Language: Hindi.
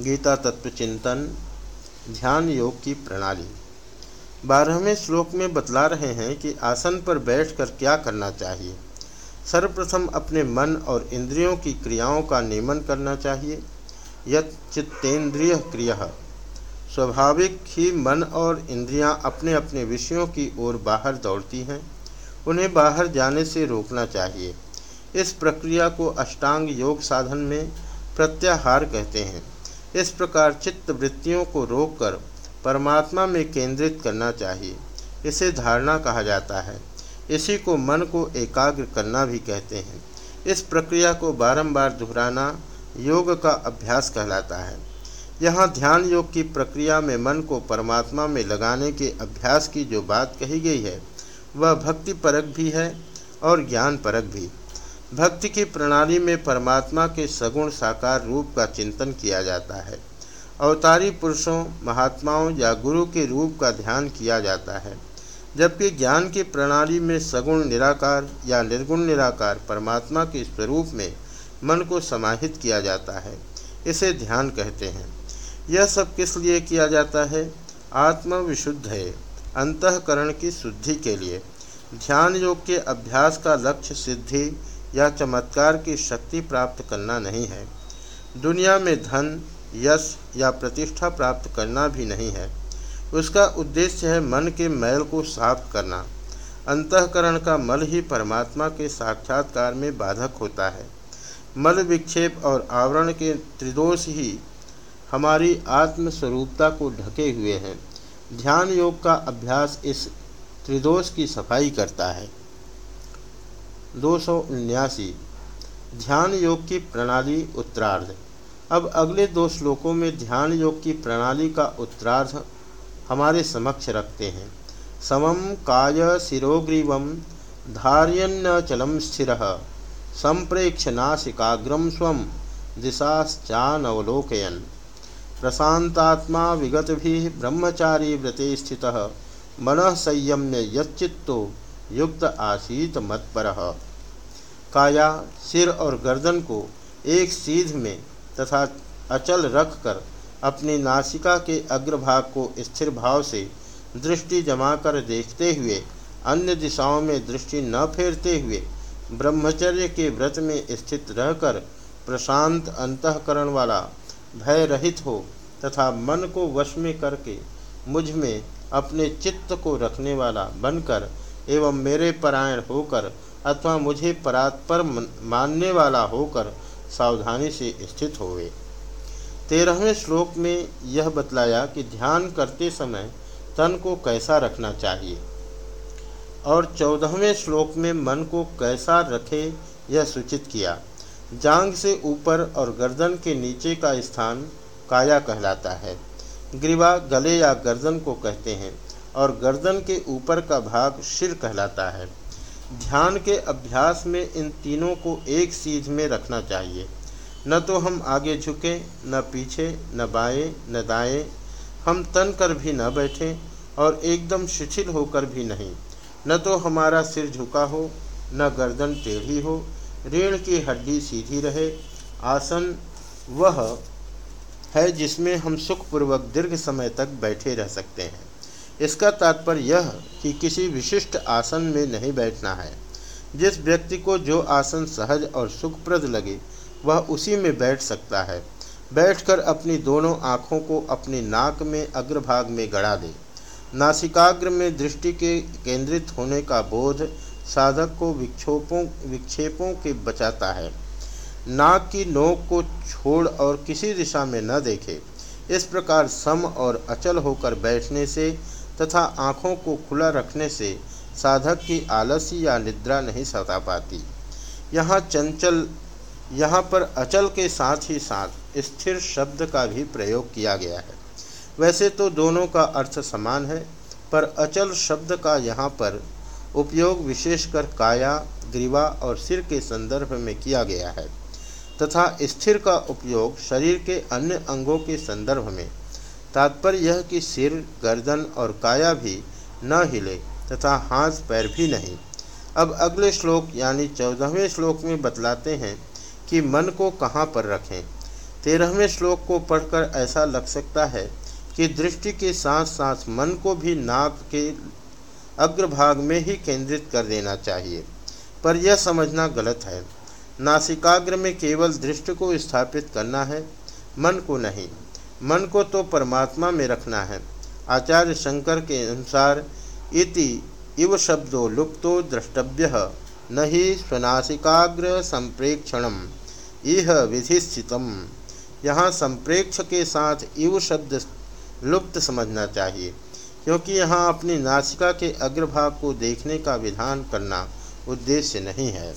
गीता तत्व चिंतन, ध्यान योग की प्रणाली। बारहवें श्लोक में बतला रहे हैं कि आसन पर बैठकर क्या करना चाहिए। सर्वप्रथम अपने मन और इंद्रियों की क्रियाओं का नियमन करना चाहिए। यत चित्तेन्द्रिय क्रिया। स्वाभाविक ही मन और इंद्रियाँ अपने अपने विषयों की ओर बाहर दौड़ती हैं। उन्हें बाहर जाने से रोकना चाहिए। इस प्रक्रिया को अष्टांग योग साधन में प्रत्याहार कहते हैं। इस प्रकार चित्त वृत्तियों को रोककर परमात्मा में केंद्रित करना चाहिए। इसे धारणा कहा जाता है। इसी को मन को एकाग्र करना भी कहते हैं। इस प्रक्रिया को बारंबार दोहराना योग का अभ्यास कहलाता है। यहाँ ध्यान योग की प्रक्रिया में मन को परमात्मा में लगाने के अभ्यास की जो बात कही गई है, वह भक्ति परक भी है और ज्ञान परक भी। भक्ति की प्रणाली में परमात्मा के सगुण साकार रूप का चिंतन किया जाता है। अवतारी पुरुषों, महात्माओं या गुरु के रूप का ध्यान किया जाता है। जबकि ज्ञान की प्रणाली में सगुण निराकार या निर्गुण निराकार परमात्मा के स्वरूप में मन को समाहित किया जाता है, इसे ध्यान कहते हैं। यह सब किस लिए किया जाता है? आत्म विशुद्ध है, अंतकरण की शुद्धि के लिए। ध्यान योग के अभ्यास का लक्ष्य सिद्धि या चमत्कार की शक्ति प्राप्त करना नहीं है। दुनिया में धन, यश या प्रतिष्ठा प्राप्त करना भी नहीं है। उसका उद्देश्य है मन के मैल को साफ़ करना। अंतकरण का मल ही परमात्मा के साक्षात्कार में बाधक होता है। मल विक्षेप और आवरण के त्रिदोष ही हमारी आत्मस्वरूपता को ढके हुए हैं। ध्यान योग का अभ्यास इस त्रिदोष की सफ़ाई करता है। दो सौ उन्यासी। ध्यान योग की प्रणाली उत्तरार्ध। अब अगले दो श्लोकों में ध्यान योग की प्रणाली का उत्तरार्ध हमारे समक्ष रखते हैं। समम काय शिरोग्रीव धार्यन्नचलम स्थिर संप्रेक्ष नासिकाग्रम स्व दिशाश्चानवलोकयन। प्रशांतात्मा विगत भी ब्रह्मचारी व्रते स्थित, मन संयम्य यच्चित्तो युक्त आसीत मत पर काया, सिर और गर्दन को एक सीध में तथा अचल रखकर अपनी नासिका के अग्रभाग को स्थिर भाव से दृष्टि जमाकर देखते हुए, अन्य दिशाओं में दृष्टि न फेरते हुए, ब्रह्मचर्य के व्रत में स्थित रहकर प्रशांत अंतकरण वाला भय रहित हो तथा मन को वश में करके मुझमें अपने चित्त को रखने वाला बनकर एवं मेरे परायण होकर अथवा मुझे परात्पर मानने वाला होकर सावधानी से स्थित होवे। तेरहवें श्लोक में यह बतलाया कि ध्यान करते समय तन को कैसा रखना चाहिए और चौदहवें श्लोक में मन को कैसा रखे यह सूचित किया। जांग से ऊपर और गर्दन के नीचे का स्थान काया कहलाता है। ग्रीवा गले या गर्दन को कहते हैं। और गर्दन के ऊपर का भाग शिर कहलाता है। ध्यान के अभ्यास में इन तीनों को एक सीध में रखना चाहिए। न तो हम आगे झुके, न पीछे, न बाएँ, न दाएँ। हम तन कर भी न बैठें और एकदम शिथिल होकर भी नहीं। न तो हमारा सिर झुका हो, न गर्दन टेढ़ी हो। रीढ़ की हड्डी सीधी रहे। आसन वह है जिसमें हम सुखपूर्वक दीर्घ समय तक बैठे रह सकते हैं। इसका तात्पर्य यह कि किसी विशिष्ट आसन में नहीं बैठना है। जिस व्यक्ति को जो आसन सहज और सुखप्रद लगे, वह उसी में बैठ सकता है। बैठकर अपनी दोनों आँखों को अपनी नाक में अग्रभाग में गड़ा दे। नासिकाग्र में दृष्टि के केंद्रित होने का बोध साधक को विक्षोपों विक्षेपों के बचाता है। नाक की नोक को छोड़ और किसी दिशा में न देखे। इस प्रकार सम और अचल होकर बैठने से तथा आँखों को खुला रखने से साधक की आलसी या निद्रा नहीं सता पाती। यहाँ चंचल, यहाँ पर अचल के साथ ही साथ स्थिर शब्द का भी प्रयोग किया गया है। वैसे तो दोनों का अर्थ समान है, पर अचल शब्द का यहाँ पर उपयोग विशेषकर काया, ग्रीवा और सिर के संदर्भ में किया गया है, तथा स्थिर का उपयोग शरीर के अन्य अंगों के संदर्भ में तात्पर्य यह कि सिर, गर्दन और काया भी न हिले तथा हाथ, पैर भी नहीं। अब अगले श्लोक यानी चौदहवें श्लोक में बतलाते हैं कि मन को कहाँ पर रखें। तेरहवें श्लोक को पढ़कर ऐसा लग सकता है कि दृष्टि के साथ साथ मन को भी नाक के अग्रभाग में ही केंद्रित कर देना चाहिए। पर यह समझना गलत है। नासिकाग्र में केवल दृष्टि को स्थापित करना है, मन को नहीं। मन को तो परमात्मा में रखना है। आचार्य शंकर के अनुसार, इति इव शब्दों लुप्तो द्रष्टव्य न ही स्वनासिकाग्र संप्रेक्षण इह विधिस्थित यहाँ संप्रेक्ष के साथ इव शब्द लुप्त समझना चाहिए, क्योंकि यहाँ अपनी नासिका के अग्रभाग को देखने का विधान करना उद्देश्य नहीं है।